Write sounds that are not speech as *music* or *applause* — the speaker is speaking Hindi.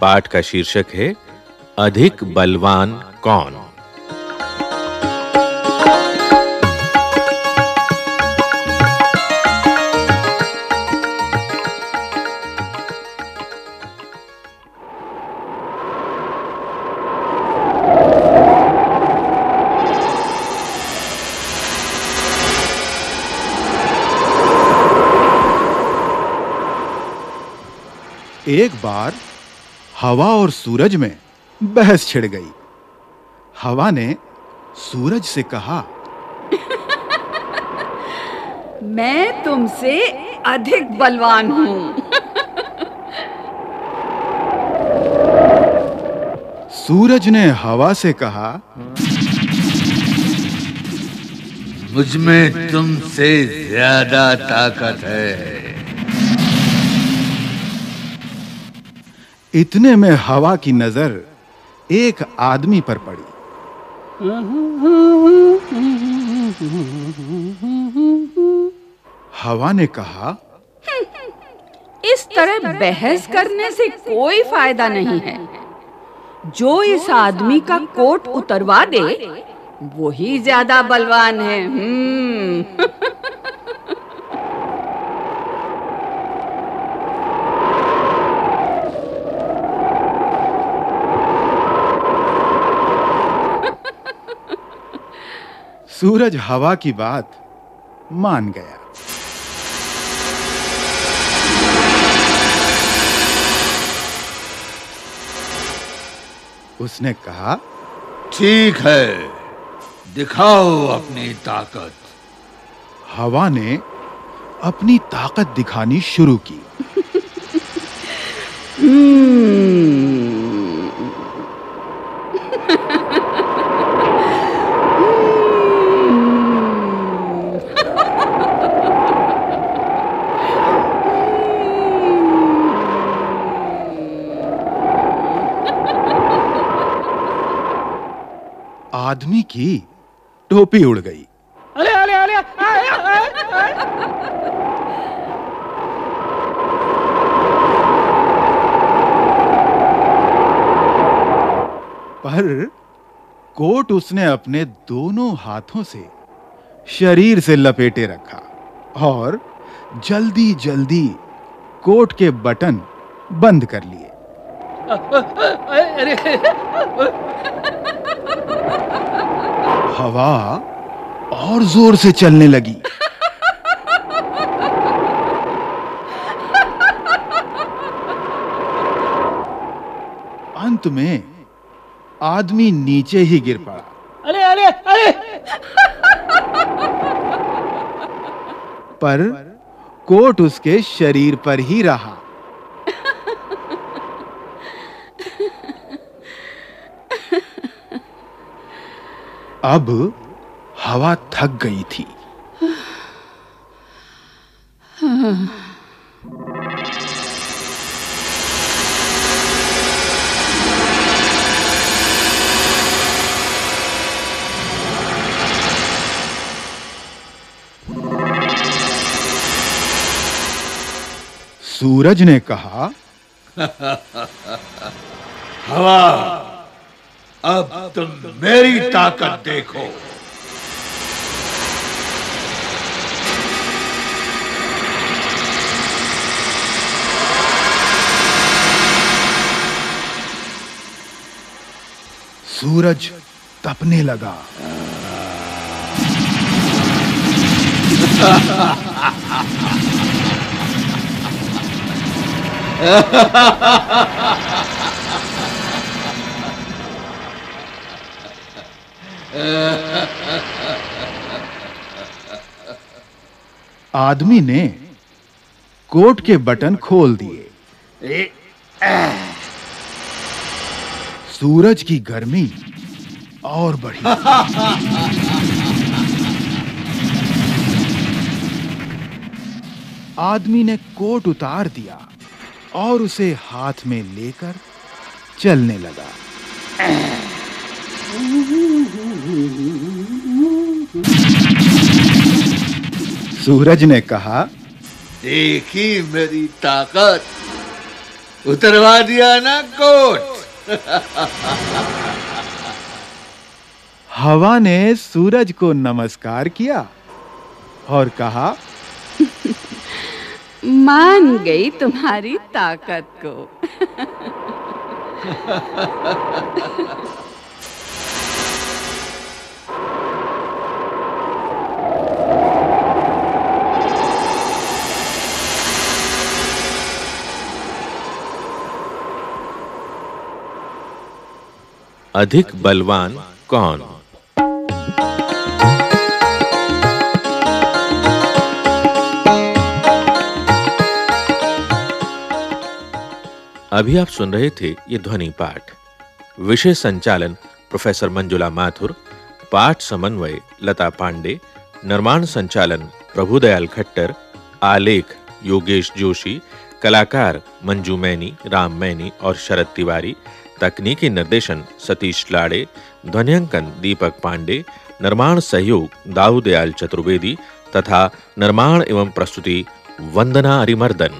पाठ का शीर्षक है अधिक बलवान कौन? एक बार हवा और सूरज में बहस छिड़ गई। हवा ने सूरज से कहा मैं तुमसे अधिक बलवान हूँ। सूरज ने हवा से कहा मुझमें तुमसे ज़्यादा ताकत है। इतने में हवा की नज़र एक आदमी पर पड़ी। हवा ने कहा, इस तरह बहस करने से कोई फ़ायदा नहीं है। जो इस आदमी का कोट उतरवा दे वही ज़्यादा बलवान है। सूरज हवा की बात मान गया। उसने कहा ठीक है दिखाओ अपनी ताकत। हवा ने अपनी ताकत दिखानी शुरू की। *laughs* आदमी की टोपी उड़ गई अरे अरे अरे। पर कोट उसने अपने दोनों हाथों से शरीर से लपेटे रखा और जल्दी जल्दी कोट के बटन बंद कर लिए अरे हवा और ज़ोर से चलने लगी। अंत में आदमी नीचे ही गिर पड़ा। अरे अरे अरे! पर कोट उसके शरीर पर ही रहा। अब हवा थक गई थी। सूरज ने कहा *laughs* हवा। अब तुम मेरी ताकत देखो। सूरज तपने लगा। *laughs* आदमी ने कोट के बटन खोल दिए। सूरज की गर्मी और बढ़ी। आदमी ने कोट उतार दिया और उसे हाथ में लेकर चलने लगा। सूरज ने कहा देखी मेरी ताकत। उतरवा दिया ना कोट। हवा ने सूरज को नमस्कार किया और कहा मान गई तुम्हारी ताकत को। *laughs* अधिक बलवान कौन? अभी आप सुन रहे थे ये ध्वनि पाठ। विषय संचालन प्रोफेसर मंजुला माथुर, पाठ समन्वय लता पांडे, निर्माण संचालन प्रभुदयाल खट्टर, आलेख योगेश जोशी, कलाकार मंजू मैनी, राम मैनी और शरद तिवारी तकनीकी निर्देशन सतीश लाड़े, ध्वनियांकन दीपक पांडे, निर्माण सहयोग दाऊदयाल चतुर्वेदी तथा निर्माण एवं प्रस्तुति वंदना अरिमर्दन।